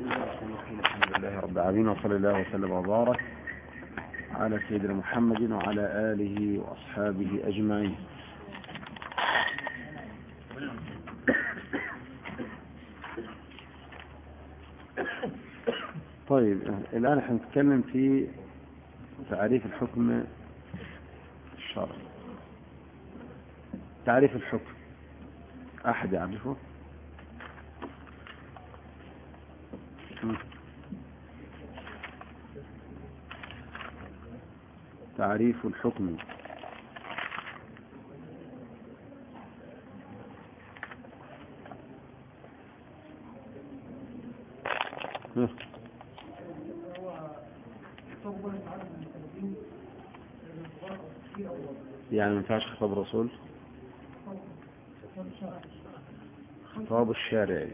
الحمد لله رب العالمين وصلى الله وسلم وبارك على سيدنا محمد وعلى آله وأصحابه أجمعين. طيب الآن إحنا نتكلم في تعريف الحكم الشرعي. تعريف الحكم. أحد يعرفه؟ تعريف الحكم. يعني ما ينفعش خطاب الرسول؟ خطاب الشارع.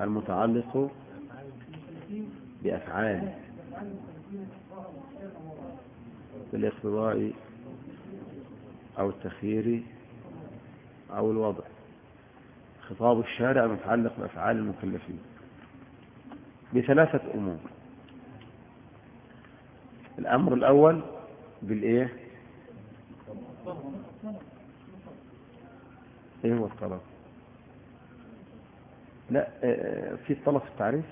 المتعلق بأفعال. بالاقتضاء أو التخيير أو الوضع. خطاب الشارع المتعلق بأفعال المكلفين بثلاثة أمور. الأمر الأول بالإيه؟ إيه هو الطلب؟ لا في الطلب في التعريف؟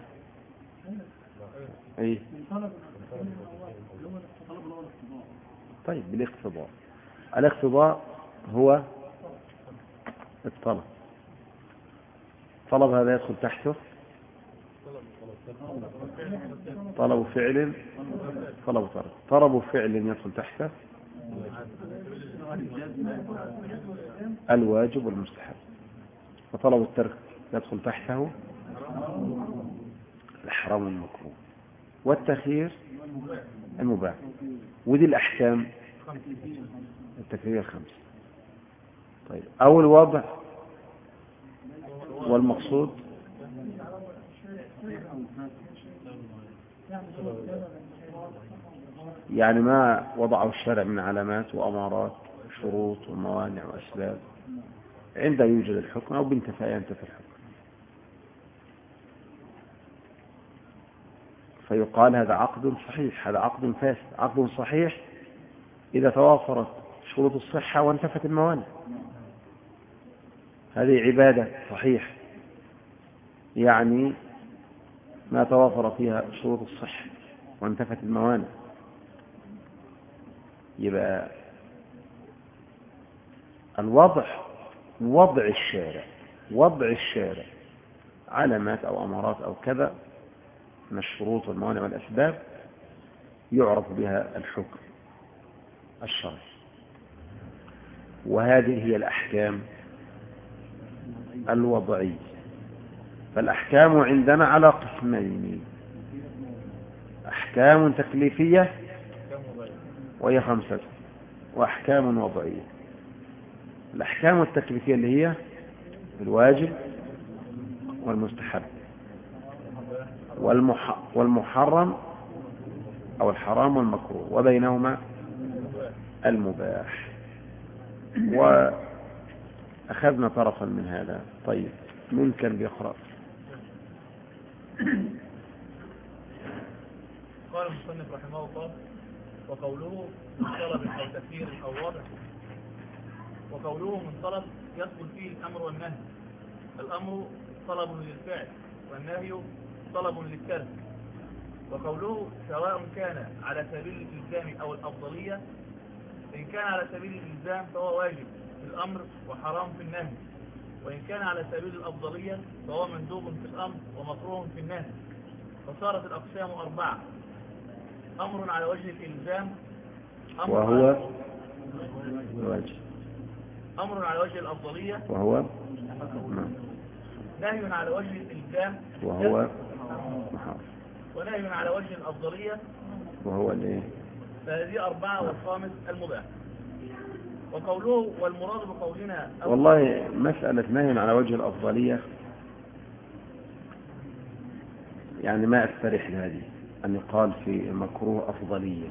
إيه؟ طيب بالاقتضاء. الاقتضاء هو الطلب. طلب هذا يدخل تحته. طلب فعل طلب طلب طلب فعل يدخل تحته. الواجب والمستحب. وطلب الترك يدخل تحته. الحرام والمكروه. والتخيير المباح. ودي الأحكام. التكفيرية الخمسة طيب أو الوضع والمقصود. يعني ما وضعه الشارع من علامات وأمارات شروط وموانع وأسباب. عند يوجد الحكم أو بانتفاء ينتفي الحكم. فيقال هذا عقد صحيح هذا عقد فاسد عقد صحيح إذا توافرت شروط الصحة وانتفت الموانع. هذه عبادة صحيح يعني ما توافر فيها شروط الصحة وانتفت الموانع. يبقى الوضع وضع الشارع وضع الشارع علامات أو أمارات أو كذا من الشروط والموانع والأسباب يعرف بها الحكم الشرعي. وهذه هي الأحكام الوضعية. فالأحكام عندنا على قسمين أحكام تكليفية وهي خمسة وأحكام وضعية. الأحكام التكليفية اللي هي الواجب والمستحب. والمحرم أو الحرام والمكروه وبينهما المباح. وأخذنا طرفا من هذا. طيب من كان بيقرأ؟ قال المصنف رحمه الله وقوله من طلب أو تفسير أو وضع. وقوله من طلب يدخل فيه الأمر والنهي. الأمر طلب للفعل والنهي طلب للترك. وقوله سواء كان على سبيل الإلزام أو الأفضلية إن كان على سبيل الإلزام فهو واجب في الأمر وحرام في النهي. وإن كان على سبيل الأفضلية فهو مندوب في الأمر ومكروه في النهي. فصارت الأقسام أربعة. أمر على وجه الإلزام أمر وهو على الواجب أمر على وجه الأفضلية وهو. نهي على وجه الإلزام وهو ونهي على وجه الأفضلية. وهو الايه فهذه أربعة والخامس المباح. وقوله والمراد بقولنا والله مسألة نهي على وجه الأفضلية يعني ما أستريح لهذه أن يقال في المكروه أفضلية.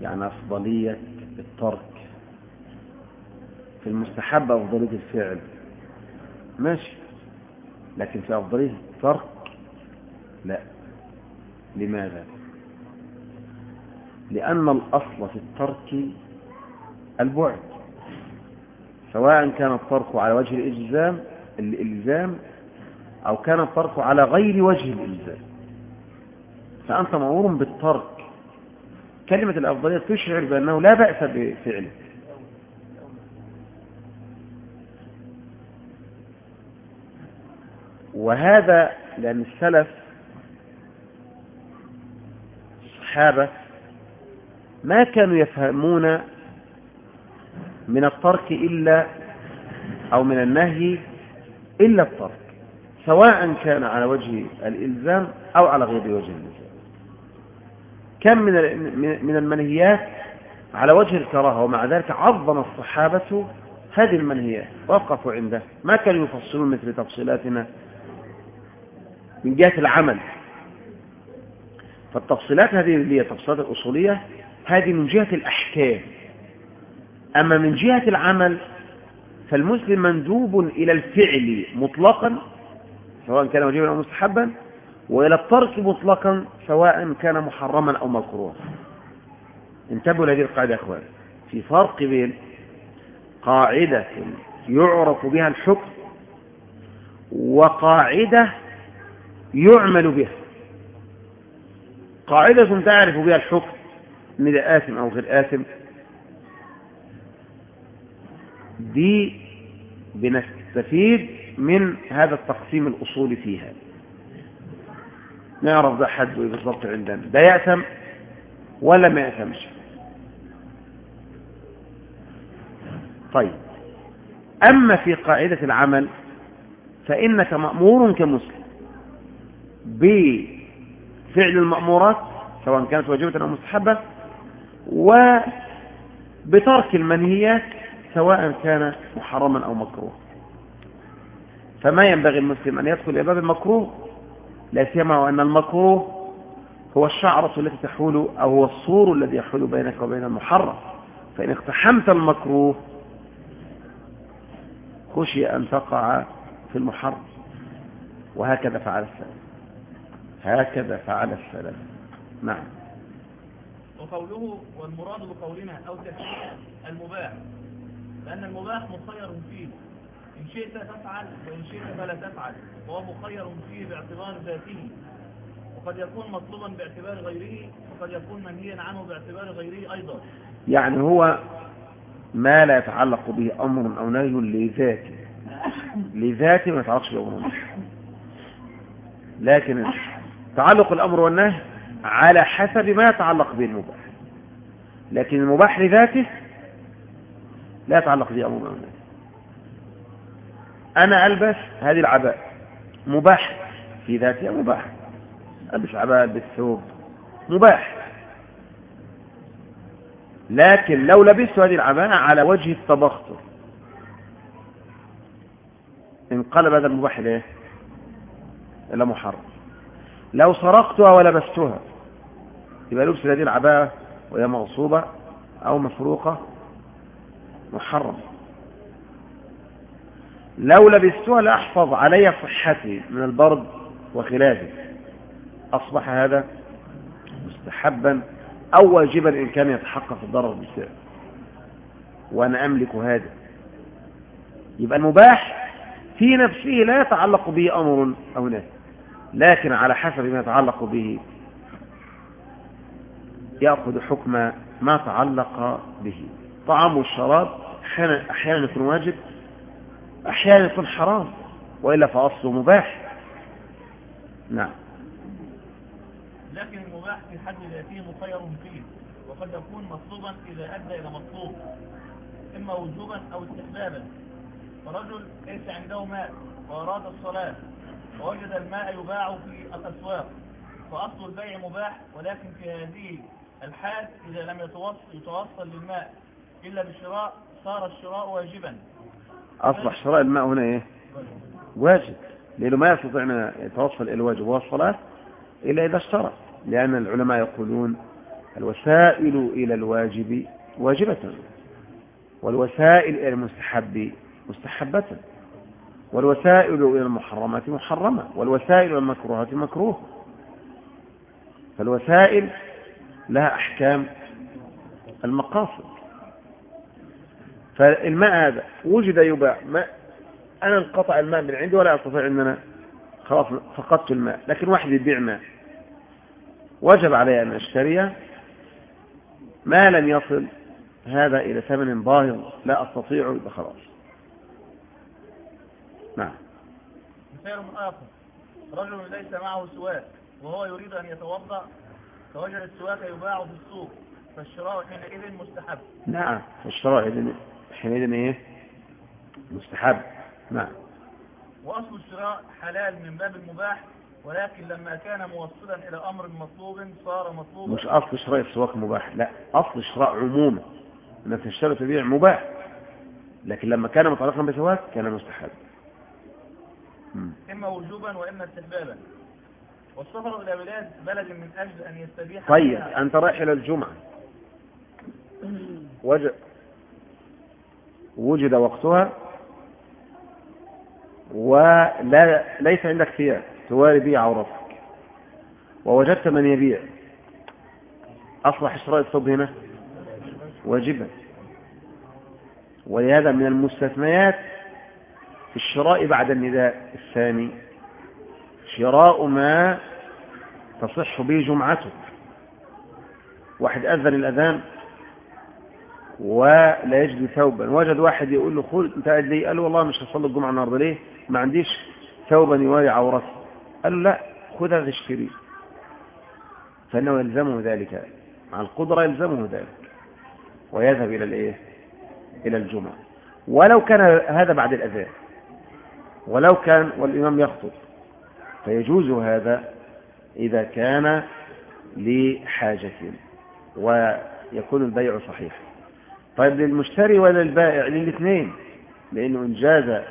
يعني أفضلية الترك في المستحب أفضلية الفعل. ماشي. لكن في أفضلية الترك لا. لماذا؟ لأن الأصل في الترك البعد. سواء كان الترك على وجه الإلزام الإلزام أو كان الترك على غير وجه الإلزام. فأنت مأمور بالترك. كلمة الأفضلية تشعر بأنه لا بأس بفعله. وهذا لأن السلف الصحابة ما كانوا يفهمون من الترك إلا أو من النهي إلا الترك سواء كان على وجه الإلزام أو على غير وجه الإلزام. كم من من المنهيات على وجه الكراهة ومع ذلك عظم الصحابة هذه المنهيات وقفوا عنده. ما كانوا يفصلون مثل تفصيلاتنا من جهة العمل. فالتفصيلات هذه اللي هي التفصيلات الأصولية هذه من جهة الأحكام. أما من جهة العمل فالمسلم مندوب إلى الفعل مطلقا سواء كان واجبا أو مستحبا وإلى الترك مطلقا سواء كان محرما أو مكروها. انتبهوا لهذه القاعدة يا أخوان. في فرق بين قاعدة يعرف بها الحكم وقاعدة يعمل بها. قاعدة تعرف بها الحكم ان ده آثم أو غير آثم دي بنستفيد من هذا التقسيم الأصولي فيها. نعرف ده حد بالضبط عندنا. ده يأثم ولا ما يأثمش؟ طيب. أما في قاعدة العمل فإنك مأمور كمسلم بفعل المأمورات سواء كانت واجبة أو مستحبة وبترك المنهيات سواء كان محرما أو مكروه فما ينبغي المسلم أن يدخل إلى باب المكروه لا سيما وأن المكروه هو الشعرة التي تحول أو هو الصور الذي يحول بينك وبين المحرم. فإن اقتحمت المكروه خشي أن تقع في المحرم. وهكذا فعل السلف. هكذا فعل السلف. نعم. وقوله والمراد بقولنا أو تفعيل المباح لأن المباح مخير فيه. إن شئت تفعل وإن شئت فلا تفعل وهو مخير فيه باعتبار ذاته. وقد يكون مطلوبا باعتبار غيره وقد يكون منهيا عنه باعتبار غيره أيضا. يعني هو ما لا يتعلق به أمر أو نهي لذاته. لذاته ما يتعلقش بأمر لكن تعلق الأمر والنهي على حسب ما يتعلق به المباح. لكن المباح لذاته لا يتعلق به أمر ونهي أنا ألبس هذه العباءة. مباح في ذاتها مباح. ألبس عباءة ألبس ثوب. مباح. لكن لو لبست هذه العباءة على وجه التبختر انقلب هذا المباح ليه إلى محرم. لو سرقتها ولبستها يبقى لبس هذه العباءة وهي مغصوبة أو مفروقة محرم. لو لبستها لأحفظ علي صحتي من البرد وخلافه أصبح هذا مستحبا أو واجبا إن كان يتحقق الضرر بالسعر وأنا أملك هذا. يبقى المباح في نفسه لا يتعلق به أمر أو نهي. لكن على حسب ما يتعلق به يأخذ حكم ما تعلق به. طعام والشراب أحيانا يكون واجب أحيانا يكون حرام وإلا فأصله مباح. نعم. لكن المباح في حد ذاته مخير فيه وقد يكون مطلوبا إذا أدى إلى مطلوب إما وجوبا أو استحبابا. فرجل ليس عنده ماء وأراد الصلاة ووجد الماء يباع في الأسواق فأصل البيع مباح ولكن في هذه الحال إذا لم يتوصل, يتوصل للماء إلا بالشراء صار الشراء واجبا. أصبح شراء الماء هنا إيه؟ واجب لأنه ما يستطيع أن يتوصل إلى الواجب وهو الصلاة إلا إذا اشترى لأن العلماء يقولون الوسائل إلى الواجب واجبة والوسائل إلى المستحب مستحبة. والوسائل إلى المحرمات محرمة والوسائل إلى المكروهات مكروه فالوسائل لها أحكام المقاصد. فالماء هذا وجد يباع ماء أنا انقطع الماء من عندي ولا أستطيع أن أنا خلاص فقدت الماء لكن واحد يبيع ماء. وجب علي أن أشتريه ما لم يصل هذا إلى ثمن باهظ لا أستطيع خلاص. نعم. مثال آخر. رجل ليس معه سواك وهو يريد أن يتوضأ فوجد السواك يباع في السوق فالشراء حينئذ مستحب. نعم. فالشراء حينئذ إيه؟ مستحب. نعم. وأصل الشراء حلال من باب المباح ولكن لما كان موصلا إلى أمر مطلوب صار مطلوبا. مش أصل شراء السواك مباح لا. أصل الشراء عموما. أنك تشتري تبيع مباح لكن لما كان متعلقا بسواك كان مستحب. إما وجوبا وإما استحبابا. والسفر إلى بلاد بلد من أجل أن يستبيح طيب أنت رايح إلى الجمعة. وجد وجد وقتها ولا ليس عندك ثياب تواري به عورتك ووجدت من يبيع. أصلح شراء الثوب هنا واجبا. ولهذا من المستثنيات في الشراء بعد النداء الثاني. شراء ما تصح به جمعتك. واحد أذن الأذان ولا يجد ثوبا. وجد واحد يقول له خذ أنت قاعد ليه؟ قال له والله مش هصلي الجمعة النهارده ليه؟ ما عنديش ثوبا يواري عورتي. قال له لا خذ هذا اشتريه. فإنه يلزمه ذلك. مع القدرة يلزمه ذلك. ويذهب إلى الإيه؟ إلى الجمعة. ولو كان هذا بعد الأذان. ولو كان والإمام يخطب. فيجوز هذا إذا كان لحاجة ويكون البيع صحيحا طيب للمشتري ولا البائع للاثنين لأنه إن جاز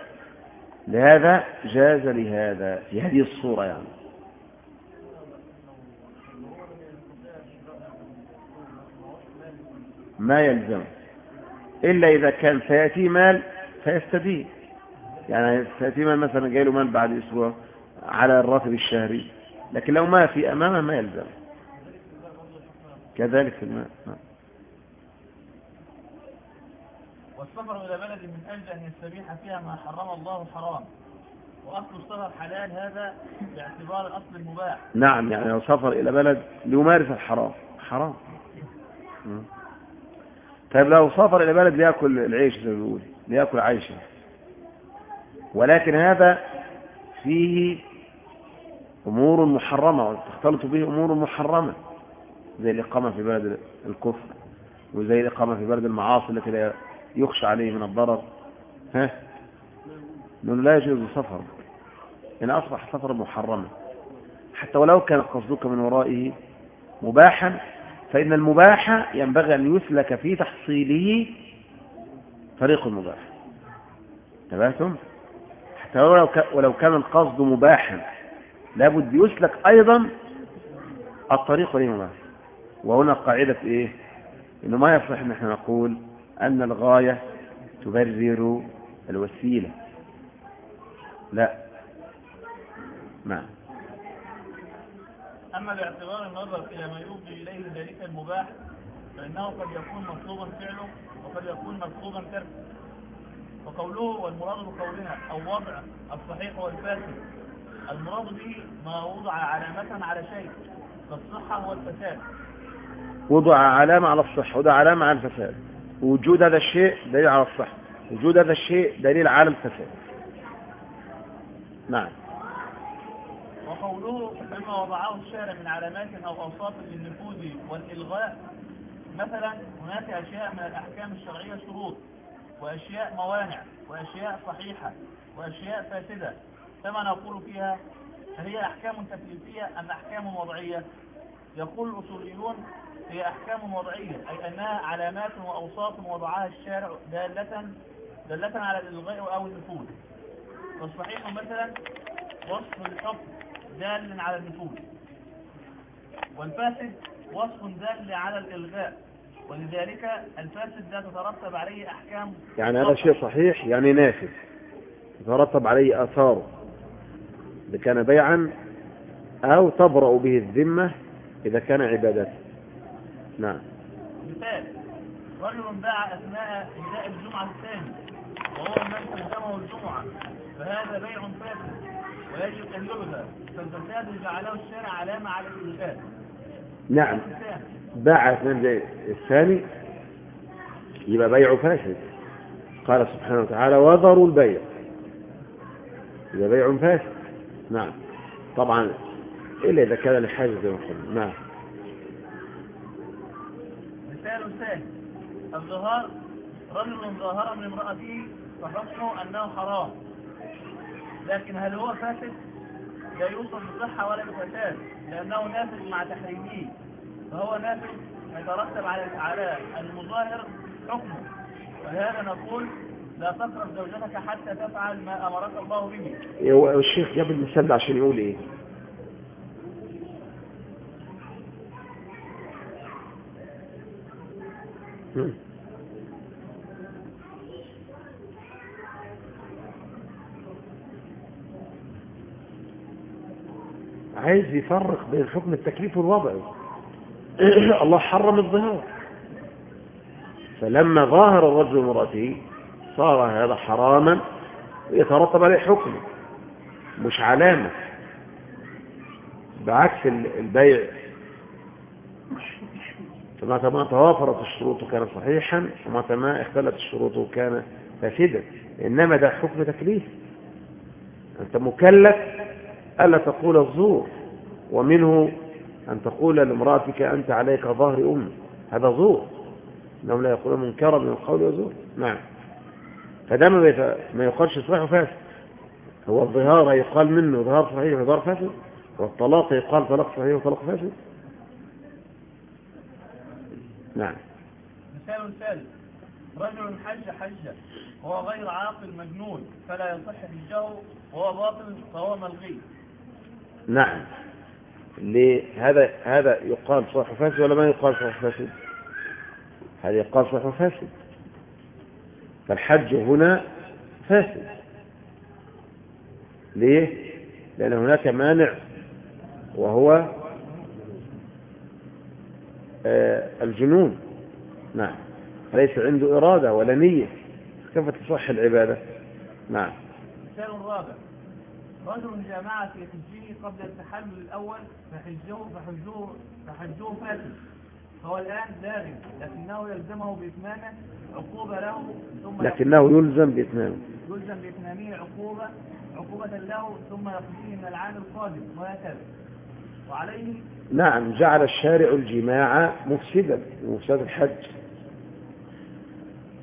لهذا جاز لهذا في هذه الصورة يعني. ما يلزم. إلا إذا كان سيأتي مال فيستدين. يعني سيأتي مال مثلا جاي له مال بعد أسبوع على الراتب الشهري لكن لو ما في أمامه ما يلزم. كذلك في الماء. نعم. والسفر إلى بلد من أجل أن يستبيح فيها ما حرم الله حرام. وأصل السفر حلال هذا باعتبار الأصل المباح. نعم يعني لو سافر إلى بلد ليمارس الحرام. حرام. طيب لو سافر إلى بلد ليأكل العيش زي ما بيقول ليأكل عيشه. ولكن هذا فيه أمور محرمة وتختلط به أمور محرمة زي الإقامة في بلد الكفر وزي الإقامة في بلد المعاصي التي لا يخشى عليه من الضرر. ها؟ نقول لا يجوز السفر إن أصبح سفر محرما. حتى ولو كان قصدك من ورائه مباحا فإن المباح ينبغي أن يسلك في تحصيله طريق المباح حتى ولو كان القصد مباحا لابد يسلك أيضا الطريق للمباح وهنا قاعدة إيه؟ إنه ما يصح أن إحنا نقول أن الغاية تبرر الوسيلة. لا. نعم. أما باعتبار النظر إلى ما يفضي إليه ذلك المباح فإنه قد يكون مطلوبا فعله وقد يكون مطلوبا تركه. وقوله والمراد بقولنا أو وضع الصحيح والفاسد. المراد به ما وضع علامة على شيء كالصحة والفساد. وضع علامة على الصحة وضع علامة على الفساد. وجود هذا الشيء دليل على الصحة. وجود هذا الشيء دليل على الفساد. نعم. وقوله مما وضعه الشارع من علامات أو أوصاف للنفوذ والإلغاء مثلا هناك أشياء من الأحكام الشرعية شروط وأشياء موانع وأشياء صحيحة وأشياء فاسدة. كما نقول فيها؟ هي أحكام تكليفية أم أحكام وضعية؟ يقول الأصوليون هي أحكام وضعية أي أنها علامات وأوصاف وضعها الشارع دالة دالة على الإلغاء أو النفوذ. والصحيح مثلا وصف الحكم دال على النفوذ والفاسد وصف دال على الإلغاء. ولذلك الفاسد لا تترتب عليه أحكام يعني هذا شيء صحيح يعني نافذ. يترتب عليه آثاره. إذا كان بيعا أو تبرأ به الذمة إذا كان عبادة. نعم. مثال رجل باع أثناء نداء الجمعة الثاني وهو من تلزمه الجمعة فهذا بيع فاسد ويجب أن يلغى فالفساد جعله الشارع علامة على الإلغاء نعم. باع اثنان الثاني يبقى بيع فاسد قال سبحانه وتعالى وذروا البيع. يبقى بيع فاسد نعم. طبعا إلا إذا كان لحاجة زي ما قلنا. نعم. مثال ثاني. الظهار رجل ظاهر من امرأته فحكمه أنه حرام. لكن هل هو فاسد؟ لا يوصف بصحة ولا بفساد لأنه نافذ مع تحريمه. فهو نافذ يترتب على على المظاهر حكمه. ولهذا نقول لا تقرب زوجتك حتى تفعل ما أمرك الله به. هو الشيخ جاب المثال ده عشان يقول إيه. عايز يفرق بين حكم التكليف والوضعي الله حرم الظهار. فلما ظاهر الرجل امرأته صار هذا حراما ويترتب عليه حكمه مش علامة. بعكس ال- البيع. فمتى توافرت الشروط كان صحيحا ومتى ما اختلت الشروط كان فاسدا. إنما ده حكم تكليف. أنت مكلف ألا تقول الزور؟ ومنه أن تقول لامرأتك أنت عليك ظهر أم. هذا زور إنهم لا يقولون منكرا من القول وزور نعم. فده ما, بيت... ما يقالش صحيح وفاسد. هو الظهار يقال منه ظهار صحيح وظهار فاسد. والطلاق يقال طلاق صحيح وطلاق فاسد. نعم. مثال ثالث. رجل حج حجة وهو غير عاقل مجنون فلا يصح حجه وهو باطل فهو ملغي. نعم. ليه هذا يقال صحيح وفاسد ولا ما يقال صحيح وفاسد هذا يقال صحيح وفاسد فالحج هنا فاسد. ليه؟ لأن هناك مانع وهو آه، الجنون. نعم. ليس عنده إرادة ولا نية. كيف تصح العبادة؟ نعم. مثال رابع. رجل جامع في حجه قبل التحلل الأول فحجه فحجه فحجه فاسد فهو الآن لاغي لكنه يلزمه بإتمامه عقوبة له ثم لكنه يلزم بإتمامه. يلزم بإتمامه عقوبة عقوبة له ثم يقضيه من العام القادم وهكذا. وعليه نعم جعل الشارع الجماع مفسدا مفسد الحج.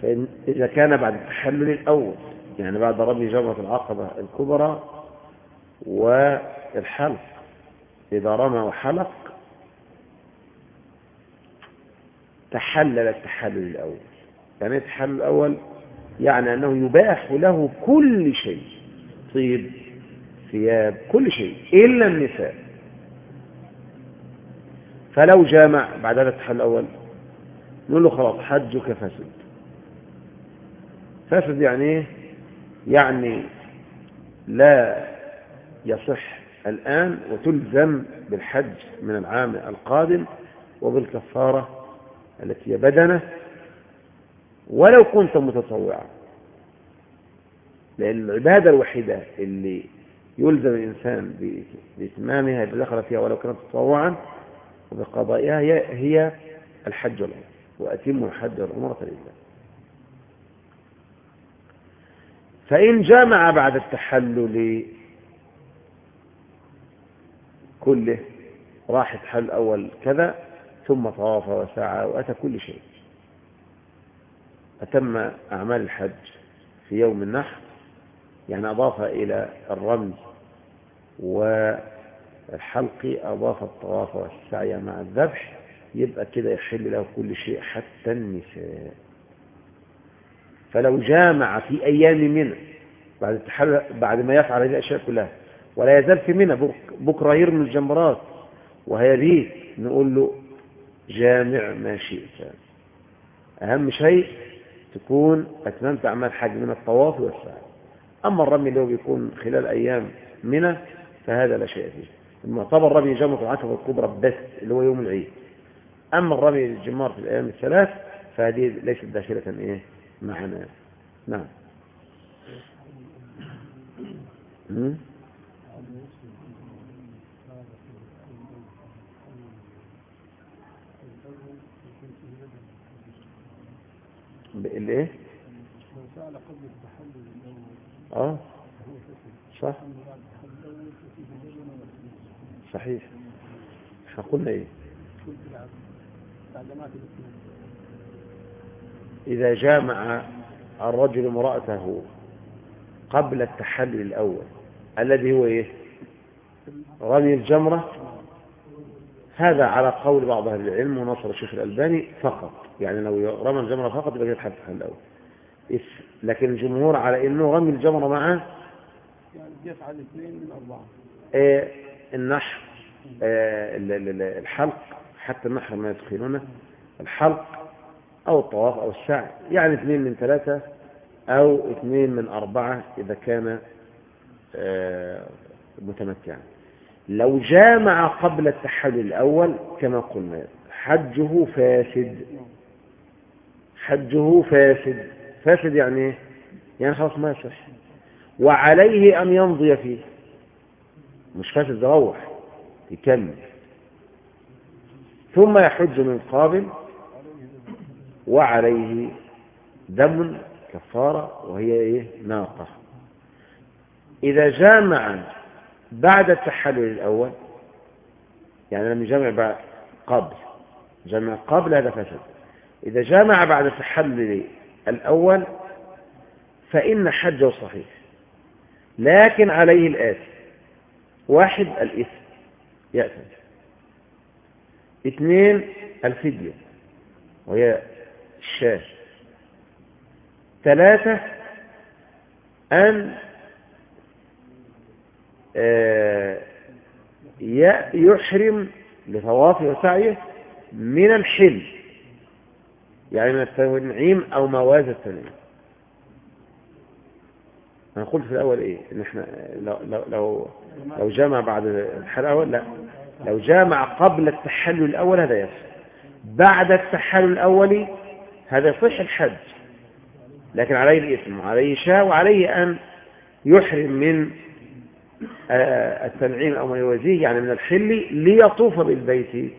فإن إذا كان بعد التحلل الأول يعني بعد رمي جمرة العقبة الكبرى والحلق. إذا رمى وحلق تحلل التحلل الأول. يعني إيه التحلل الأول؟ يعني أنه يباح له كل شيء طيب ثياب كل شيء إلا النساء. فلو جامع بعد هذا التحلل الأول نقول له خلاص حجك فاسد فاسد يعني إيه؟ يعني لا يصح الآن وتلزم بالحج من العام القادم وبالكفارة التي هي بدنة ولو كنت متطوعا. لأن العبادة الوحيدة اللي يلزم الإنسان بإتمامها إذا دخل فيها ولو كانت تطوعا وبقضائها هي, هي الحج والعمرة وأتموا الحج والعمرة لله. فإن جامع بعد التحلل كله راح التحلل أول كذا ثم طواف وسعى وأتى كل شيء. أتم أعمال الحج في يوم النحر يعني أضاف إلى الرمي والحلق أضاف الطواف والسعي مع الذبح يبقى كده يحل له كل شيء حتى النساء. فلو جامع في أيام منى بعد بعد ما يفعل هذه الأشياء كلها ولا يزال في منى. بك- بكرة يرمي الجمرات. وهيبيت نقول له جامع ما شئت. أهم شيء تكون أتممت أعمال حج من الطواف والسعي أما الرمي اللي هو بيكون خلال أيام منى فهذا لا شيء فيه. المعتبر رمي جمرة العقبة الكبرى بس اللي هو يوم العيد. أما الرمي الجمار في الأيام الثلاث فهذه ليست داخلة إيه معنا. نعم. مم؟ الايه لو سأل قبل التحلل الأول آه صح. صحيح. إحنا قلنا إيه؟ إذا جامع الرجل امرأته قبل التحلل الأول الذي هو إيه؟ رمي الجمرة؟ هذا على قول بعض أهل العلم ونصر الشيخ الألباني فقط. يعني لو رمى الجمرة فقط يبقى التحلل الأول. إس- لكن الجمهور على إنه رمي الجمرة معه؟ يعني اثنين من أربعة. آه، النحر آه، ال- ال- ال- الحلق حتى النحر ما يدخلونه الحلق أو الطواف أو السعي. يعني اثنين من ثلاثة أو اثنين من أربعة إذا كان آه، متمتعا. لو جامع قبل التحلل الأول كما قلنا حجه فاسد. حجه فاسد. فاسد يعني إيه؟ يعني خلاص ما يصح. وعليه أن يمضي فيه. مش فاسد يروح يكمل ثم يحج من قابل. وعليه دم كفارة وهي إيه؟ ناقة. إذا جامع بعد التحلل الأول يعني لم يجمع قبل. جمع قبل هذا فسد إذا جامع بعد التحلل الأول فإن حجه صحيح. لكن عليه الآثم واحد الإثم. يأثم اثنين الفدية. وهي الشاة. ثلاثة أن آه، يحرم لطوافه وسعيه من الحل. يعني من التنعيم أو مواد التنعيم أنا قلت في الأول إيه؟ إن إحنا لو, لو, لو, لو جامع بعد الحل الأول لا. لو جامع قبل التحلل الأول هذا يصح. بعد التحلل الأول هذا يصح الحج. لكن عليه الإثم وعليه شاء وعليه أن يحرم من آه، التنعيم أو ما يوازيه يعني من الحل ليطوف بالبيت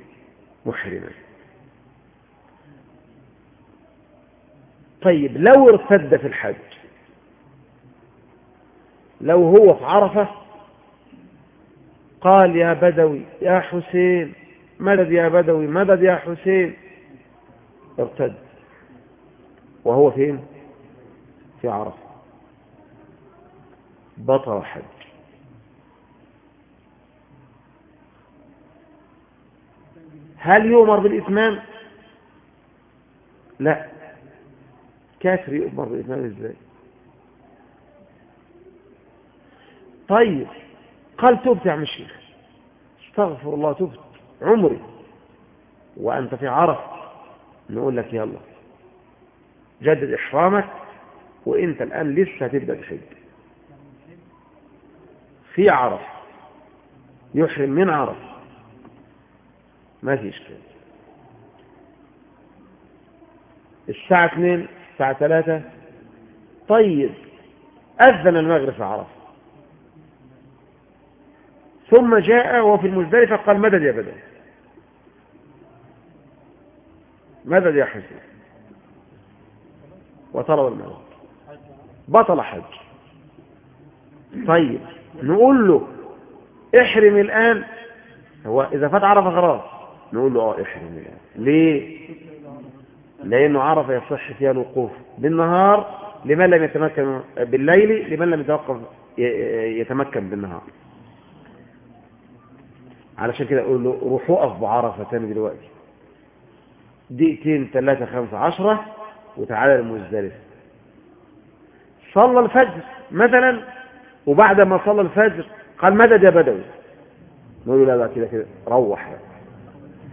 محرما. طيب لو ارتد في الحج لو هو في عرفة قال يا بدوي يا حسين مدد يا بدوي؟ مدد يا حسين؟ ارتد. وهو فين؟ في عرفة. بطل حج هل يؤمر بالإتمام؟ لا. كافر يؤمر بالإتمام إزاي طيب قال تبت يا عم الشيخ. استغفر الله تبت عمري. وأنت في عرف نقول لك يلا. جدد إحرامك وإنت الآن لسه هتبدأ تحج في عرف يحرم من عرف ما في إشكال الساعة 2 الساعة 3 طيب أذن المغرب في عرفة. ثم جاء وفي المزدلفة قال مدد يا بدر؟ مدد يا حسين وطلب الموت بطل حج طيب نقول له احرم الآن. هو إذا فات عرفة خلاص نقول له آه احرم الآن. ليه؟ لأنه عرفة يصح فيها الوقوف بالنهار لمن لم يتمكن بالليل لمن لم يتوقف يتمكن بالنهار. علشان كده أقول له روح وقف بعرفة تاني دلوقتي. دقيقتين ثلاثة خمسة عشرة وتعالى المزدلفة صلى الفجر مثلا وبعد ما صلى الفجر قال مدد يا بدوي؟ نقول له لا لا كده كده روح.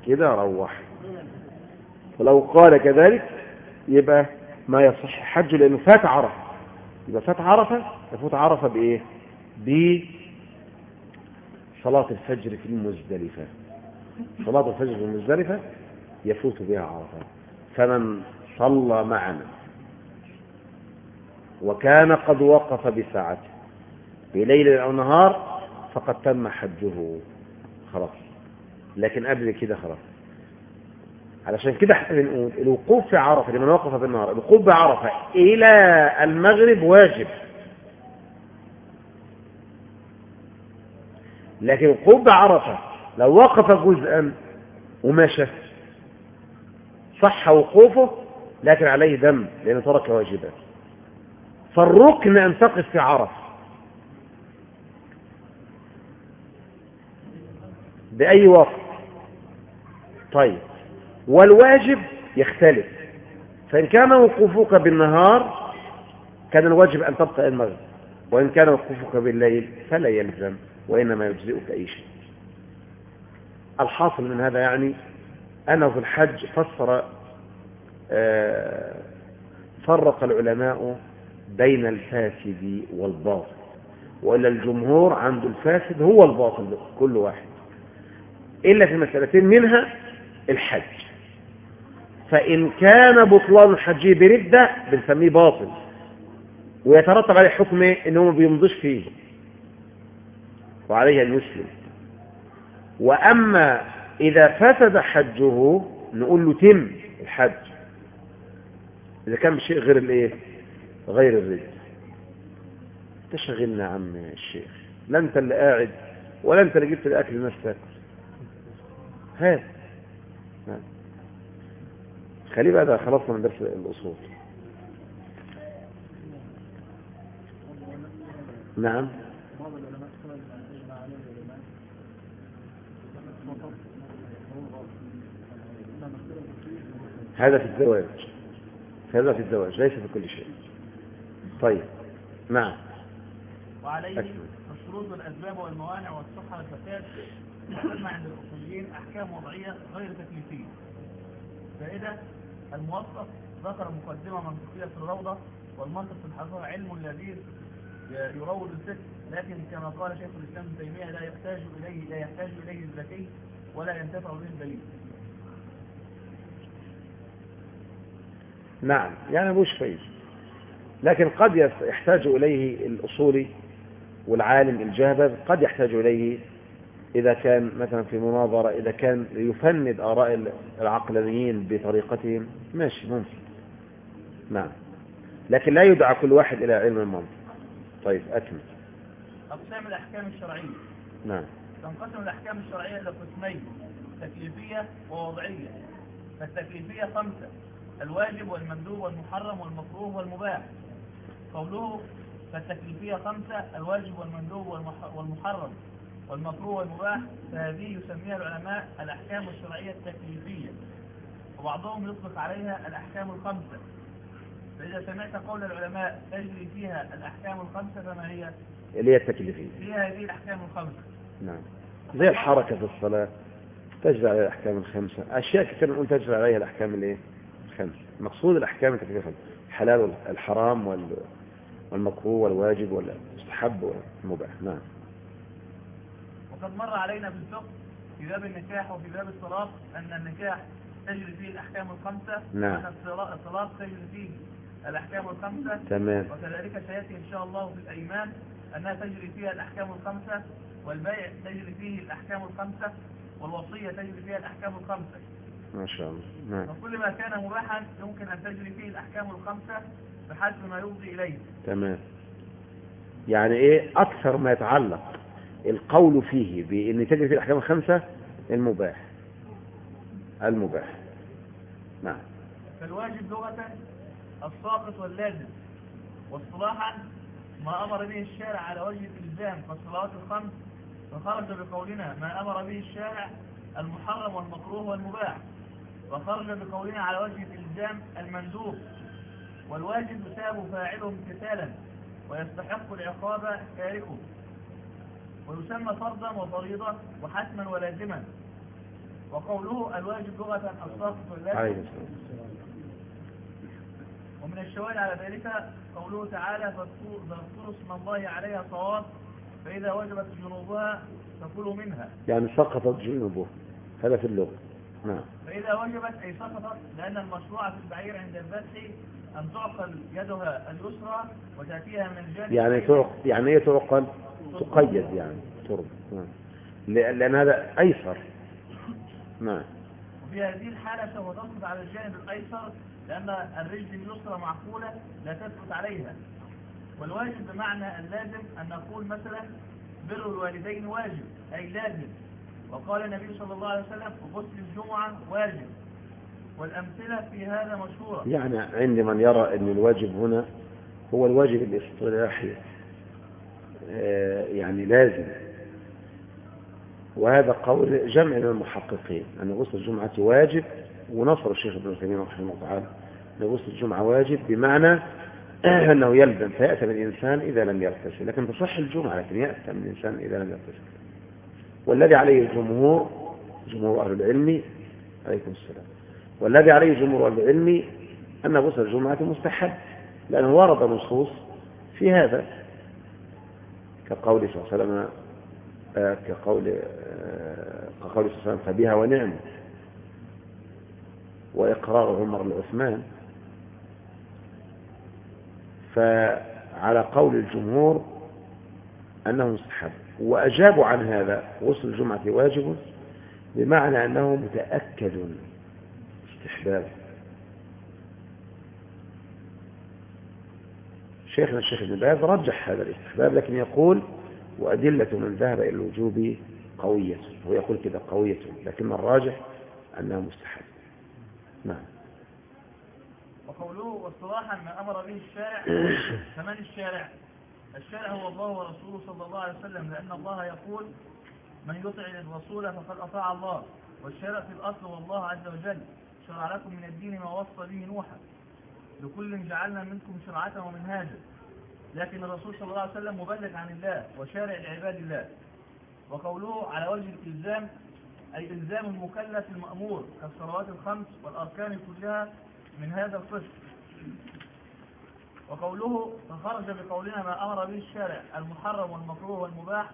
كده روح. ولو قال كذلك يبقى ما يصح حج لأنه فات عرفة. يبقى فات عرفة يفوت عرفة بإيه؟ بصلاة الفجر في المزدلفة. صلاة الفجر في المزدلفة يفوت بها عرفة. فمن صلى معنا وكان قد وقف بساعته بليل أو نهار فقد تم حجه. خلاص. لكن قبل كده خلاص. علشان كده إحنا بنقول الوقوف في عرفة لمن وقف بالنهار الوقوف بعرفة إلى المغرب واجب. لكن الوقوف بعرفة لو وقف جزءا ومشى صح وقوفه لكن عليه دم لأنه ترك واجبات فالركن أن تقف في عرفة. بأي وقت؟ طيب. والواجب يختلف. فإن كان وقوفك بالنهار كان الواجب أن تبقى المغرب. وإن كان وقوفك بالليل فلا يلزم وإنما يجزئك أي شيء. الحاصل من هذا يعني أنه في الحج فسر آه، فرق العلماء بين الفاسد والباطل. وإلا الجمهور عند الفاسد هو الباطل كل واحد. إلا في مسألتين منها الحج. فإن كان بطلان الحج بردة بنسميه باطل. ويترتب عليه حكم إنه ما بيمضيش فيه. وعليه أن يسلم وأما إذا فسد حجه نقول له تم الحج. إذا كان بشيء غير الإيه؟ غير الرد تشغلنا عم الشيخ لا أنت اللي قاعد ولا أنت اللي جبت الأكل هات نعم. خليه بقى ده خلصنا من درس الأصول. نعم. هذا في الزواج. هذا في الزواج ليس في كل شيء. طيب. نعم. وعليه. الشروط والأسباب والموانع والصحة والفساد تسمى عند الأصوليين أحكام وضعية غير تكليفية. فائدة الموظف ذكر مقدمة منطقية في الروضة والمنطق في الحضارة علم لذيذ يروض الفكر لكن كما قال شيخ الإسلام ابن تيمية لا يحتاج إليه لا يحتاج إليه الذكي ولا ينتفع به البليد نعم يعني مش فايد لكن قد يحتاج إليه الأصولي والعالم الجهبذ قد يحتاج إليه إذا كان مثلا في مناظرة إذا كان يفند آراء العقلانيين بطريقتهم ماشي ممكن. نعم. لكن لا يدعى كل واحد إلى علم المنطق. طيب أكمل. أقسام الأحكام الشرعية. نعم. تنقسم الأحكام الشرعية إلى قسمين تكليفية ووضعية. فالتكليفية خمسة الواجب والمندوب والمحرم والمكروه والمباح. قوله فالتكليفية خمسة الواجب والمندوب والمح- والمحرم. والمكروه والمباح فهذه يسميها العلماء الأحكام الشرعية التكليفية وبعضهم يطلق عليها الأحكام الخمسة. فإذا سمعت قول العلماء تجري فيها الأحكام الخمسة فما هي؟ اللي هي التكليفية. هي هذه الأحكام الخمسة. نعم. زي الحركة في الصلاة تجري عليها الأحكام الخمسة. أشياء كثير نقول تجري عليها الأحكام الإيه؟ الخمسة. مقصود الأحكام التكليفية الحلال والحرام وال- والمكروه والواجب والمستحب والمباح. نعم. وقد مر علينا في الفقه في باب النكاح وفي باب الطلاق أن النكاح تجري فيه الأحكام الخمسة نعم. الطلاق تجري فيه الأحكام الخمسة تمام. وكذلك سيأتي إن شاء الله في الأيمان أنها تجري فيها الأحكام الخمسة والبيع تجري فيه الأحكام الخمسة والوصية تجري فيها الأحكام الخمسة. ما شاء الله. نعم. وكل ما كان مباحا يمكن أن تجري فيه الأحكام الخمسة بحسب ما يفضي إليه. تمام. يعني إيه؟ أكثر ما يتعلق. القول فيه بإن تجري في الأحكام الخمسة المباح. المباح. نعم. فالواجب لغة الساقط واللازم. واصطلاحا ما أمر به الشارع على وجه الإلزام فالصلوات الخمس فخرج بقولنا ما أمر به الشارع المحرم والمكروه والمباح وخرج بقولنا على وجه الإلزام المندوب. والواجب يثاب فاعله امتثالا ويستحق العقاب تاركه ويسمى فرضا وفريضة وحتما ولازما. وقوله الواجب لغة عليه السلام ومن الشواهد على ذلك قوله تعالى فاذكروا اسم الله عليها صواب فإذا وجبت جنوبها فكلوا منها. يعني سقطت جنوبه. هذا في اللغة. نعم. فإذا وجبت أي سقطت لأن المشروع في البعير عند الذبح أن تعقل يدها اليسرى وتأتيها من الجانب يعني الأيمن. تعق يعني إيه تعقل؟ تقيد يعني ترب نعم. لأن هذا أيسر. نعم. وفي هذه الحالة سوف تسقط على الجانب الأيسر لأن الرجل اليسرى معقولة لا تثبت عليها. والواجب بمعنى اللازم أن نقول مثلا بر الوالدين واجب أي لازم. وقال النبي صلى الله عليه وسلم غسل الجمعة واجب. والأمثلة في هذا مشهورة. يعني عند من يرى أن الواجب هنا هو الواجب الاصطلاحي. يعني لازم. وهذا قول جمع المحققين أن غسل الجمعة واجب ونصر الشيخ ابن عثيمين رحمه الله تعالى أن غسل الجمعة واجب بمعنى أنه يلزم فيأتم الإنسان إذا لم يغتسل لكن تصح الجمعة لكن يأتم الإنسان إذا لم يغتسل. والذي عليه الجمهور جمهور أهل العلم عليكم السلام. والذي عليه جمهور أهل العلم أن غسل الجمعة مستحب لأنه ورد نصوص في هذا. كقول صلى الله عليه وسلم آه، كقول آه، كقول صلى الله عليه وسلم فبها ونعم وإقرار عمر لعثمان. فعلى قول الجمهور أنه مستحب وأجابوا عن هذا غسل الجمعة واجب بمعنى أنه متأكد استحباب. شيخنا الشيخ ابن باز رجح هذا الاستحباب لكن يقول وأدلة من ذهب إلى الوجوب قوية هو يقول كده قوية لكن الراجح أنها مستحب. نعم. وقوله واصطلاحا ما أمر به الشارع فمن الشارع؟ الشارع هو الله ورسوله صلى الله عليه وسلم لأن الله يقول من يطع الرسول فقد أطاع الله. والشارع في الأصل هو الله عز وجل. شرع لكم من الدين ما وصى به نوحا. لكل جعلنا منكم شرعة ومنهاجا. لكن الرسول صلى الله عليه وسلم مبلغ عن الله وشارع لعباد الله. وقوله على وجه الإلزام أي إلزام المكلف المأمور كالصلوات الخمس والأركان كلها من هذا القسم وقوله فخرج بقولنا ما أمر به الشارع المحرم والمكروه والمباح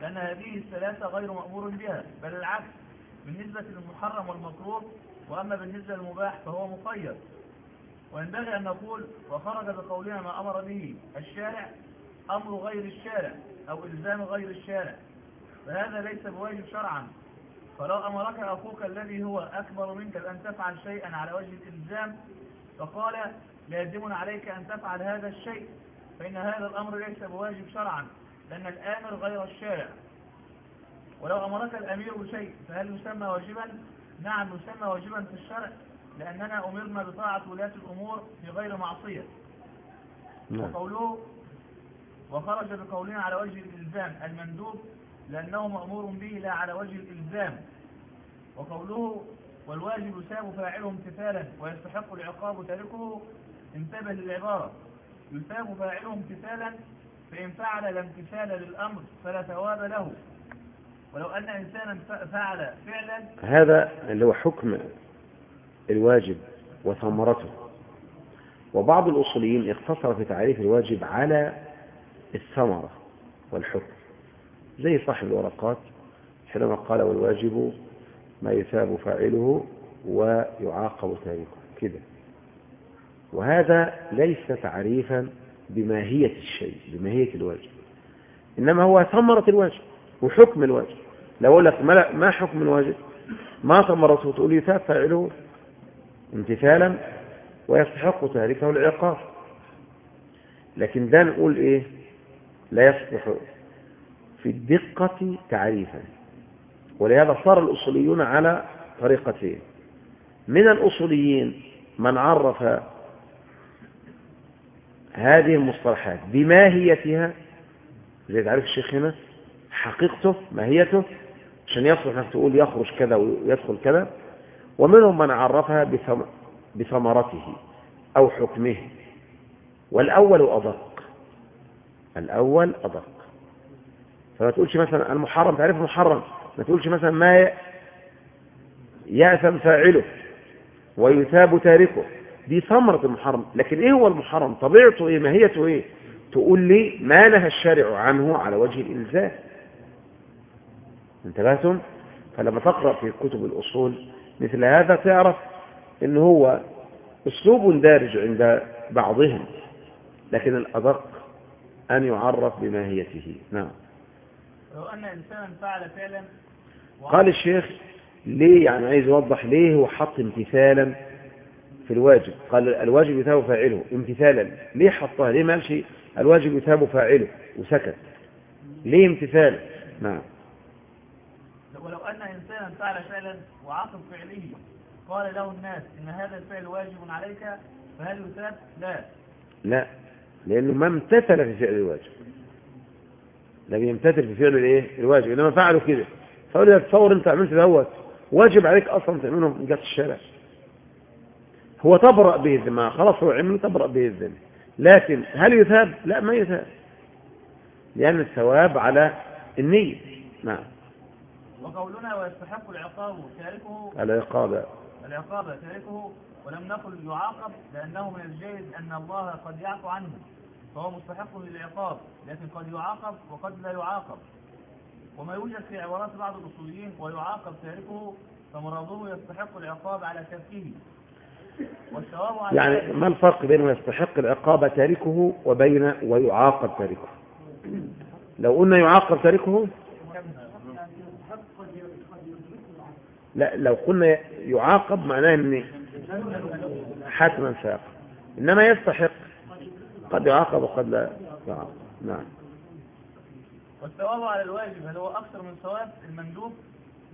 لأن هذه الثلاثة غير مأمور بها بل العكس. بالنسبة للمحرم والمكروه وأما بالنسبة للمباح فهو مقيد. وينبغي أن نقول وخرج بقولنا ما أمر به الشارع أمر غير الشارع أو إلزام غير الشارع فهذا ليس بواجب شرعا. فلو أمرك أخوك الذي هو أكبر منك بأن تفعل شيئا على وجه الإلزام فقال لازم عليك أن تفعل هذا الشيء فإن هذا الأمر ليس بواجب شرعا لأن الآمر غير الشارع. ولو أمرك الأمير بشيء فهل يسمى واجبا؟ نعم يسمى واجبا في الشرع. لأننا أمرنا بطاعة ولاة الأمور في غير معصية. نعم. وقوله وخرج بقولنا على وجه الإلزام المندوب لأنه مأمور به لا على وجه الإلزام. وقوله والواجب يثاب فاعله امتثالا ويستحق العقاب تاركه انتبه للعبارة. يثاب فاعله امتثالا فإن فعل لا امتثال للأمر فلا ثواب له. ولو أن إنسانا فعل فعلا هذا اللي هو حكم الواجب وثمرته. وبعض الأصوليين اقتصر في تعريف الواجب على الثمرة والحكم. زي صاحب الورقات حينما قال والواجب ما يثاب فاعله ويعاقب تاركه كده. وهذا ليس تعريفا بماهية الشيء بماهية الواجب. إنما هو ثمرة الواجب وحكم الواجب. لو أقول لك ما ما حكم الواجب؟ ما ثمرته تقول يثاب فاعله امتثالا ويستحق تاركه العقاب. لكن ده نقول إيه؟ لا يصلح في الدقة تعريفا. ولهذا صار الأصوليون على طريقتين. من الأصوليين من عرف هذه المصطلحات بماهيتها زي تعريف الشيخ هنا حقيقته ماهيته عشان يصلح إنك تقول يخرج كذا ويدخل كذا. ومنهم من عرفها بثم- بثمرته أو حكمه. والأول أدق. الأول أدق. فما تقولش مثلا المحرم تعرف المحرم؟ ما تقولش مثلا ما يأثم فاعله ويثاب تاركه. دي ثمرة المحرم. لكن إيه هو المحرم؟ طبيعته إيه؟ ماهيته إيه؟ تقول لي ما نهى الشارع عنه على وجه الإلزام. انتبهتم؟ فلما تقرأ في كتب الأصول مثل هذا تعرف إن هو أسلوب دارج عند بعضهم لكن الأدق أن يعرف بماهيته. نعم. لو أن إنسانا فعل فعلا قال الشيخ ليه يعني عايز يوضح ليه هو حط امتثالا في الواجب؟ قال الواجب يثاب فاعله. امتثالا. ليه حطها؟ ليه ما قالش الواجب يثاب فاعله؟ وسكت. ليه امتثالا نعم. ولو أن إنسانا فعل فعلا وعاقب فعله قال له الناس إن هذا الفعل واجب عليك فهل يثاب؟ لا. لا لأنه ما امتثل في فعل الواجب. لم يمتثل في فعل الإيه؟ الواجب. إنما فعلوا كده. فقالوا لك تصور أنت عملت دوت واجب عليك أصلا تعمله من جهة الشارع. هو تبرأ به الذمة خلاص هو عمل تبرأ به الذمة لكن هل يثاب؟ لا ما يثاب. لأن الثواب على النية. نعم. وقولنا ويستحق العقاب تاركه العقاب. العقاب تاركه ولم نقل يعاقب لأنه من الجائز أن الله قد يعفو عنه فهو مستحق للعقاب لكن قد يعاقب وقد لا يعاقب. وما يوجد في عبارات بعض الأصوليين ويعاقب تاركه فمراده يستحق العقاب على تركه. يعني ما الفرق بين يستحق العقاب تاركه وبين ويعاقب تاركه؟ لو قلنا يعاقب تاركه لا لو قلنا يعاقب معناه إن حتما سيقع إنما يستحق. قد يعاقب وقد لا يعاقب. نعم. والثواب على الواجب هل هو أكثر من ثواب المندوب؟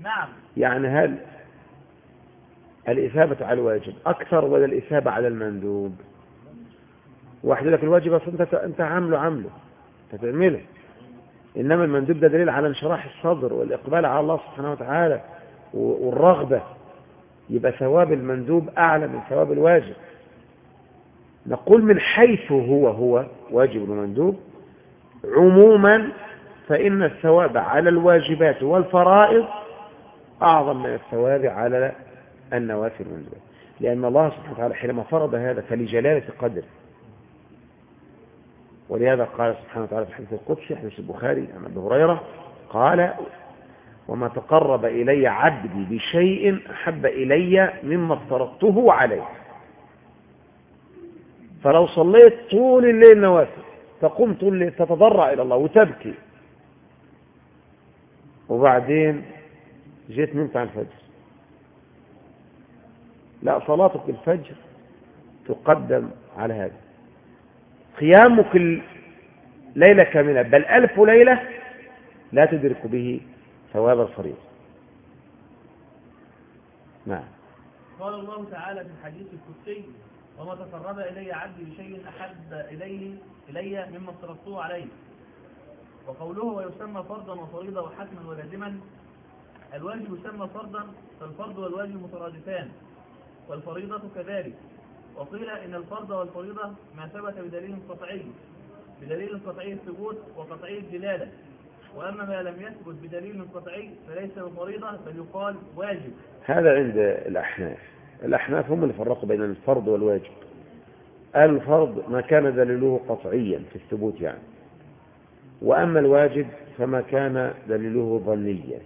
نعم. يعني هل الإثابة على الواجب أكثر ولا الإثابة على المندوب؟ واحد لك الواجب أصلا أنت أنت عامله عامله. أنت تعمله. إنما المندوب ده دليل على انشراح الصدر والإقبال على الله سبحانه وتعالى. والرغبة. يبقى ثواب المندوب أعلى من ثواب الواجب. نقول من حيث هو هو واجب ومندوب عموما فإن الثواب على الواجبات والفرائض أعظم من الثواب على النوافل والواجبات لأن الله سبحانه وتعالى حينما فرض هذا فلجلالة قدره ولهذا قال سبحانه وتعالى في الحديث القدسي حديث البخاري عن أبي هريرة قال وما تقرب إلي عبدي بشيء أحب إلي مما افترضته عليه. فلو صليت طول الليل نوافل تقوم تتضرع إلى الله وتبكي. وبعدين جيت نمت على الفجر. لا صلاتك الفجر تقدم على هذا. قيامك ليلة كاملة بل ألف ليلة لا تدرك به ثواب الفريضة نعم. قال الله تعالى في الحديث القدسي وما تقرب إلي عبدي بشيء أحب إليه إلي مما افترضته عليه. وقوله ويسمى فرضا وفريضة وحتما ولازما الواجب يسمى فرضا فالفرض والواجب مترادفان والفريضة كذلك. وقيل إن الفرض والفريضة ما ثبت بدليل قطعي بدليل قطعي الثبوت وقطعي الدلالة. وأما ما لم يثبت بدليل قطعي فليس بفريضة بل يقال واجب. هذا عند الأحناف. الأحناف هم اللي فرقوا بين الفرض والواجب. الفرض ما كان دليله قطعيا في الثبوت يعني. وأما الواجب فما كان دليله ظنيا.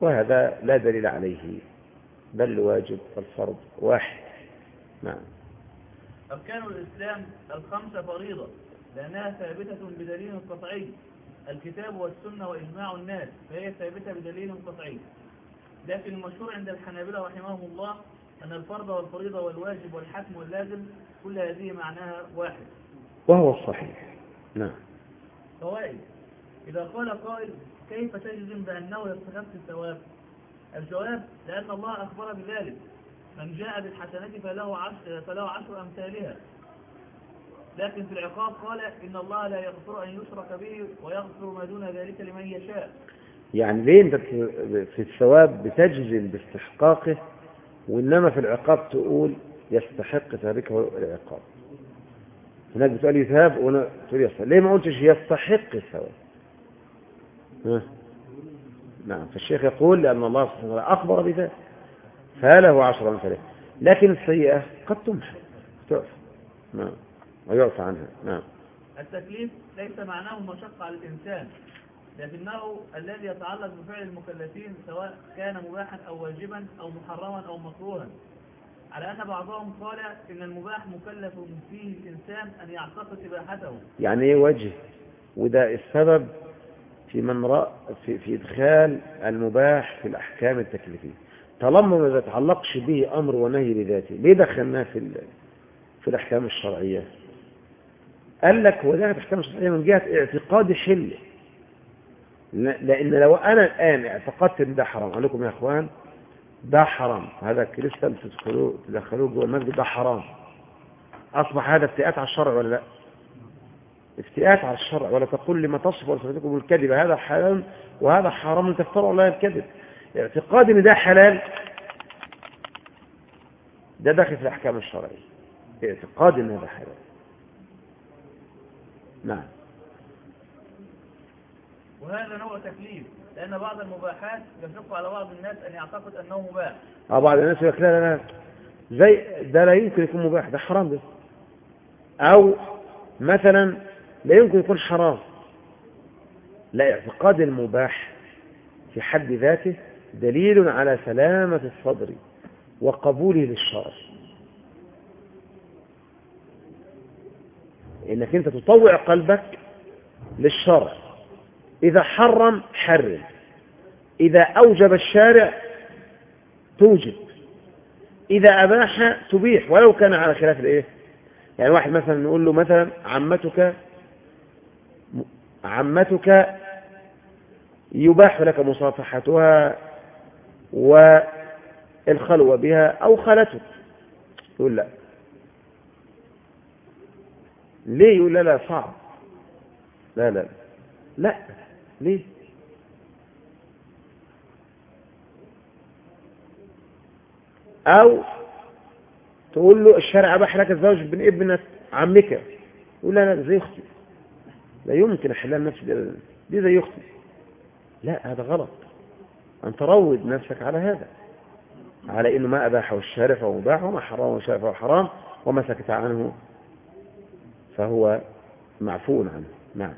وهذا لا دليل عليه. بل الواجب والفرض واحد. نعم. أركان الإسلام الخمسة فريضة. لأنها ثابتة بدليل قطعي. الكتاب والسنة وإجماع الناس فهي ثابتة بدليل قطعي. لكن المشهور عند الحنابلة رحمهم الله أن الفرض والفريضة والواجب والحتم واللازم كل هذه معناها واحد. وهو الصحيح. نعم. فوائد. إذا قال قائل كيف تجزم بأنه يستحق الثواب؟ الجواب لأن الله أخبر بذلك. من جاء بالحسنة فله عشر, فله عشر أمثالها. لكن في العقاب قال إن الله لا يغفر أن يشرك به ويغفر ما دون ذلك لمن يشاء. يعني ليه انت في الثواب بتجزم باستحقاقه وإنما في العقاب تقول يستحق تاركه العقاب. هناك بتقول يثاب وهنا تقول يستحق. ليه ما قلتش يستحق الثواب؟ ها؟ نعم فالشيخ يقول لأن الله سبحانه وتعالى أخبر بذلك فله عشر أمثاله لكن السيئة قد تمحى تعفى. نعم. ويعفى عنها. نعم. التكليف ليس معناه مشقة على الإنسان لكنه الذي يتعلق بفعل المكلفين سواء كان مباحا أو واجبا أو محرما أو مكروها. على أن بعضهم قال إن المباح مكلف فيه الإنسان أن يعتقد إباحته. يعني إيه وجه؟ وده السبب في من رأى في, في إدخال المباح في الأحكام التكليفية. طالما ما يتعلقش به أمر ونهي لذاته ليه دخلناه في في الأحكام الشرعية؟ قال لك هو ده الأحكام الشرعية من جهة اعتقاد حله لا- لأن لو أنا الآن اعتقدت إن ده حرام أقول لكم يا إخوان ده حرام. هذا كريستال تدخلوه تدخلوه جوه المسجد ده حرام. أصبح هذا افتئات على الشرع ولا لا؟ افتئات على الشرع. ولا تقول لما تصف وصفتكم الكذب هذا حلال وهذا حرام تفتروا الله الكذب. اعتقاد إن ده حلال ده داخل في الأحكام الشرعية. اعتقاد إن هذا حلال. نعم. وهذا نوع تكليف لأن بعض المباحات يشق على بعض الناس أن يعتقد أنه مباح. آه بعض الناس يقول لا لا زي ده لا يمكن يكون مباح ده حرام ده. أو مثلا لا يمكن يكون حرام. لا اعتقاد المباح في حد ذاته دليل على سلامة الصدر وقبوله للشرع. إنك أنت تطوع قلبك للشرع إذا حرم حرم. إذا أوجب الشارع توجب. إذا أباح تبيح. ولو كان على خلاف الإيه؟ يعني واحد مثلا نقول له مثلا عمتك عمتك يباح لك مصافحتها والخلوة بها أو خالتك يقول لا. ليه يقول لا لا صعب؟ لا لا. لا. ليه؟ أو تقول له الشارع أباح لك الزواج بين ابنة عمك. يقول لا لا زي أختي. لا يمكن أحلال نفسي دي, دي زي أختي. لا هذا غلط. أن تروض نفسك على هذا. على إنه ما أباحه الشارع فهو مباح وما حرمه الشارع فهو حرام وما سكت عنه فهو معفو عنه. نعم.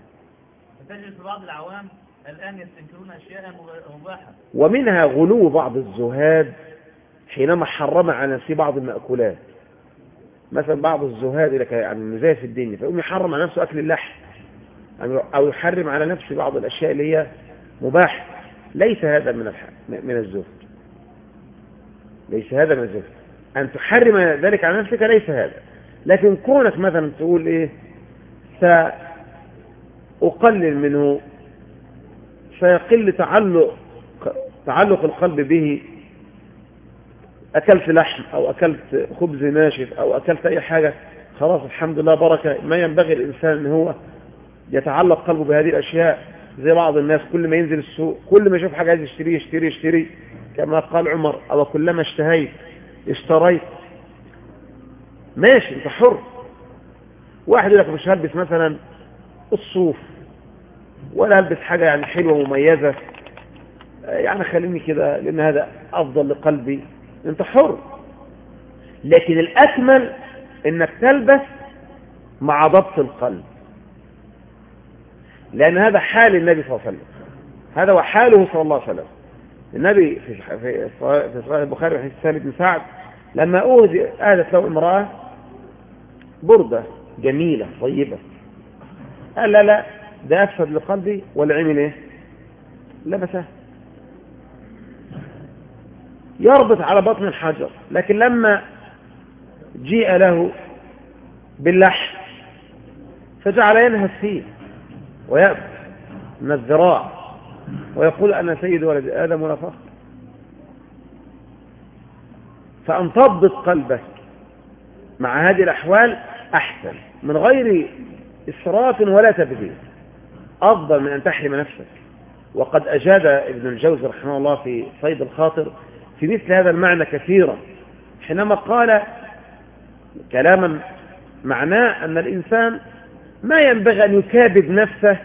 في بعض العوام الآن يستنكرون أشياء مباحة. ومنها غلو بعض الزهاد حينما حرم على نفسه بعض المأكولات. مثلا بعض الزهاد لك يعني في الدنيا فيقوم يحرم على نفسه أكل اللحم. أو يحرم على نفسه بعض الأشياء اللي هي مباح ليس هذا من الح... من الزهد. ليس هذا من الزهد. أن تحرم ذلك على نفسك ليس هذا. لكن كونك مثلا تقول إيه سأقلل منه فيقل تعلق تعلق القلب به أكلت لحم أو أكلت خبز ناشف أو أكلت أي حاجة خلاص الحمد لله بركة. ما ينبغي الإنسان أن هو يتعلق قلبه بهذه الأشياء زي بعض الناس. كل ما ينزل السوق كل ما يشوف حاجة عايز يشتري يشتري يشتري. كما قال عمر أو كلما اشتهيت اشتريت ماشي انت حر. واحد يقول لك مش هلبس مثلا الصوف ولا هلبس حاجة يعني حلوة مميزة. يعني خليني كده لأن هذا أفضل لقلبي. أنت حر. لكن الأكمل إنك تلبس مع ضبط القلب. لأن هذا حال النبي صلى الله عليه وسلم. هذا هو حاله صلى الله عليه وسلم. النبي في في صحيح البخاري وحديث سالم بن سعد لما أهدت له امرأة بردة جميلة طيبة. قال لا لا ده أفسد لقلبي والعمل إيه لبسه. يربط على بطن الحجر لكن لما جيء له باللحم فجعل ينهس فيه ويأبى من الذراع ويقول أنا سيد ولد آدم ولا فخر. فأن تضبط قلبك مع هذه الأحوال أحسن. من غير إسراف ولا تبذير. أفضل من أن تحرم نفسك. وقد أجاد ابن الجوزي رحمه الله في صيد الخاطر في مثل هذا المعنى كثيرا. حينما قال كلاما معناه أن الإنسان ما ينبغي أن يكابد نفسه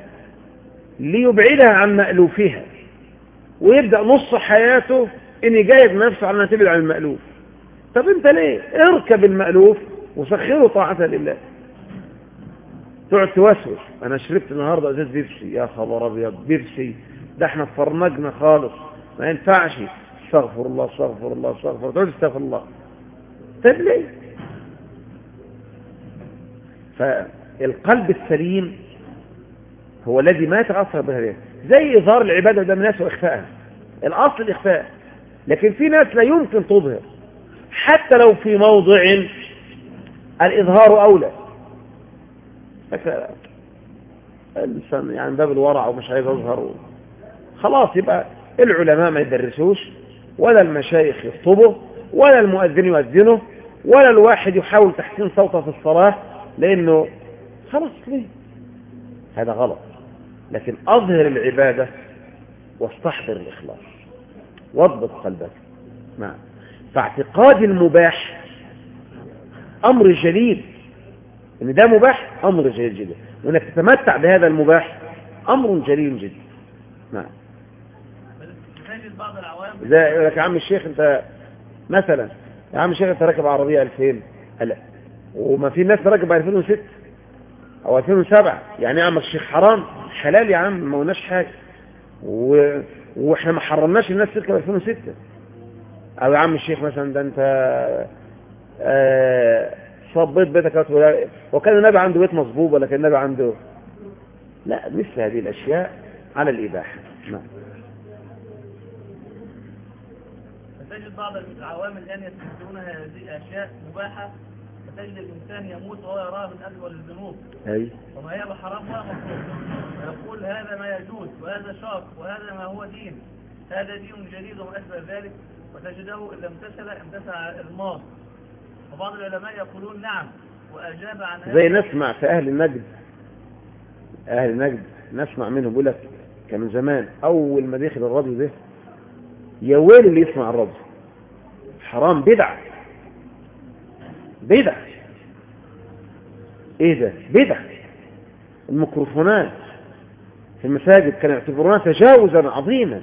ليبعدها عن مألوفها ويبدأ نص حياته إني جايب نفسه على أن تبعد عن المألوف. طب أنت ليه؟ اركب المألوف وسخره طاعة لله. تقعد توسوس. أنا شربت النهاردة أزاز بيبسي. يا خبر أبيض بيبسي. ده إحنا فرمجنا خالص. ما ينفعش. استغفر الله استغفر الله استغفر الله. تقعد استغفر الله. طب ليه؟ فالقلب السليم هو الذي ما يتأثر بهذه زي إظهار العبادة قدام الناس وإخفائها الأصل الإخفاء لكن في ناس لا يمكن تظهر. حتى لو في موضع الإظهار أولى. الإنسان يعني باب الورع ومش عايز أظهر خلاص يبقى العلماء ما يدرسوش ولا المشايخ يخطبوا ولا المؤذن يؤذنه ولا الواحد يحاول تحسين صوته في الصلاة لأنه خلاص ليه هذا غلط. لكن أظهر العبادة واستحضر الإخلاص. واضبط قلبك. نعم. فاعتقاد المباح أمر جليل. إن ده مباح أمر جليل جدا. وإنك تتمتع بهذا المباح أمر جليل جدا. نعم. يقول لك يا عم الشيخ أنت مثلا يا عم الشيخ أنت راكب عربية 2000 هلا وما في ناس راكب 2006 أو 2007 يعني يا عم الشيخ حرام. حلال يا عم ما قلناش حاجة. و... وإحنا ما حرمناش الناس تركب 2006 أو يا عم الشيخ مثلا ده أنت آه صبيت بيتك ولا وكان النبي عنده بيت مصبوب ولا كان النبي عنده؟ لا مثل هذه الأشياء على الإباحة. نعم. فتجد بعض العوام الآن يستخدمون هذه الأشياء مباحة فتجد الإنسان يموت وهو يراها من أكبر الذنوب. أي. وما هي مكروه ويقول هذا ما يجوز وهذا شرط وهذا ما هو دين. هذا دين جديد وما أشبه ذلك. وتجده إذا امتثل امتثل الماضي وبعض العلماء يقولون نعم وأجاب عن زي نسمع في أهل النجد أهل النجد نسمع منهم يقول لك كان زمان أول ما دخل الراديو ده يا ويل اللي يسمع الراديو حرام بدع بدع إيه ده؟ بدع الميكروفونات في المساجد كانوا يعتبرونها تجاوزا عظيما.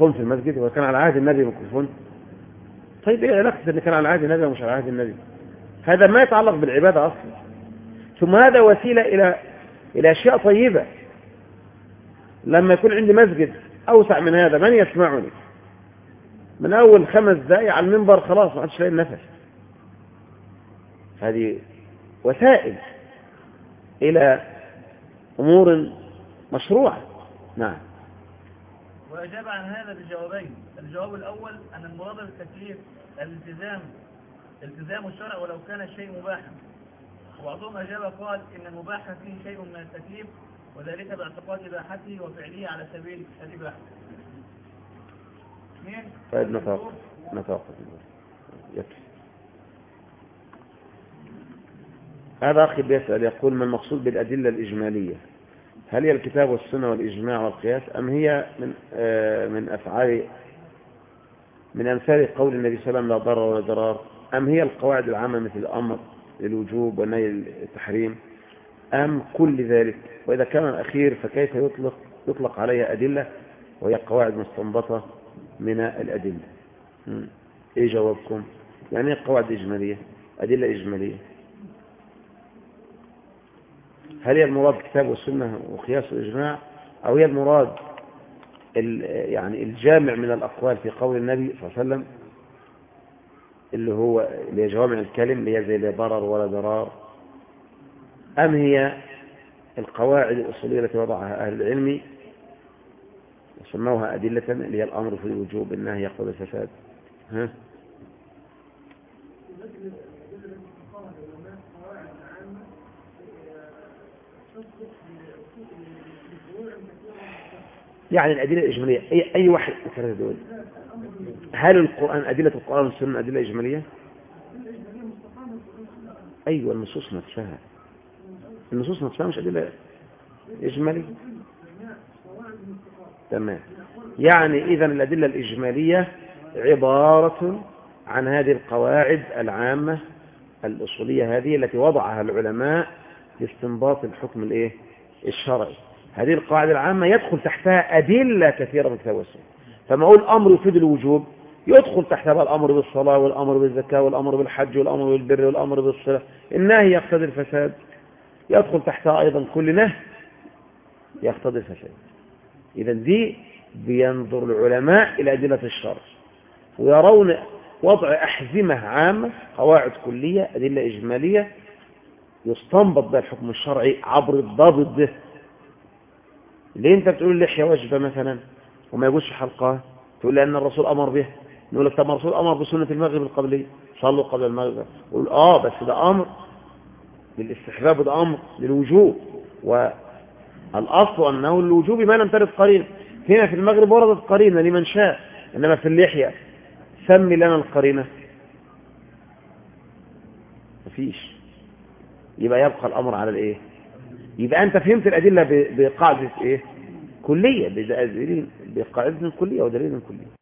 ميكروفون في المسجد وكان على عهد النبي ميكروفون. طيب إيه علاقة إن كان على عهد النبي ومش على عهد النبي؟ هذا ما يتعلق بالعبادة أصلا. ثم هذا وسيلة إلى إلى أشياء طيبة. لما يكون عندي مسجد أوسع من هذا من يسمعني؟ من أول خمس دقائق على المنبر خلاص ما عادش لاقي النفس. هذه وسائل إلى أمور مشروعة. نعم. وأجاب عن هذا بجوابين. الجواب الأول أن المراد بالتكليف الالتزام التزام الشرع ولو كان الشيء مباحا. وبعضهم أجاب قال إن المباح فيه شيء من التكليف وذلك باعتقاد إباحته وفعله على سبيل الإباحة. اثنين طيب نتوقف نتوقف يكفي. هذا أخي بيسأل يقول ما المقصود بالأدلة الإجمالية؟ هل هي الكتاب والسنة والإجماع والقياس أم هي من آه من أفعال من أمثال قول النبي صلى الله عليه وسلم لا ضرر ولا ضرار؟ أم هي القواعد العامة مثل الأمر للوجوب والنهي التحريم أم كل ذلك؟ وإذا كان الأخير فكيف يطلق يطلق عليها أدلة؟ وهي قواعد مستنبطة من الأدلة. إيه جوابكم؟ يعني إيه قواعد إجمالية؟ أدلة إجمالية. هل هي المراد كتاب والسنة وقياس الإجماع؟ أو هي المراد يعني الجامع من الأقوال في قول النبي صلى الله عليه وسلم؟ اللي هو اللي جوامع الكلم اللي هي زي لا ضرر ولا ضرار. أم هي القواعد الأصولية التي وضعها أهل العلم وسموها أدلة اللي هي الأمر في الوجوب النهي يقتضي الفساد؟ ها؟ يعني الأدلة الإجمالية. أي, أي واحد ثلاثة دول هل القرآن أدلة القرآن والسنة أدلة إجمالية؟ أيوة النصوص نفسها. النصوص نفسها مش أدلة إجمالية. تمام. يعني إذا الأدلة الإجمالية عبارة عن هذه القواعد العامة الأصولية هذه التي وضعها العلماء لاستنباط الحكم الإيه؟ الشرعي. هذه القواعد العامة يدخل تحتها أدلة كثيرة من كتاب والسنة فما أقول أمر يفيد الوجوب يدخل تحت بقى الأمر بالصلاة والأمر بالزكاة والأمر بالحج والأمر بالبر والأمر بالصله النهي يقتضي الفساد. يدخل تحتها أيضا كل نهي يقتضي الفساد. اذا دي بينظر العلماء إلى أدلة الشرع. ويرون وضع أحزمة عامة قواعد كلية أدلة إجمالية يستنبط بها الحكم الشرعي عبر الضابط ده ليه انت بتقول اللحيه واجبه مثلا وما يجوزش حلقها تقول لأن الرسول أمر به. نقول لك طب الرسول أمر بسنة المغرب القبلية. صلوا قبل المغرب. يقول آه بس ده أمر للاستحباب وده أمر للوجوب. والأصل أنه الوجوب ما لم ترد قرينة. هنا في المغرب وردت قرينة لمن شاء إنما في اللحية سمي لنا القرينة. مفيش. يبقى يبقى الأمر على الإيه؟ يبقى أنت فهمت الأدلة ب- بقاعدة إيه؟ كلية بدليل- بقاعدة كلية ودليل كلي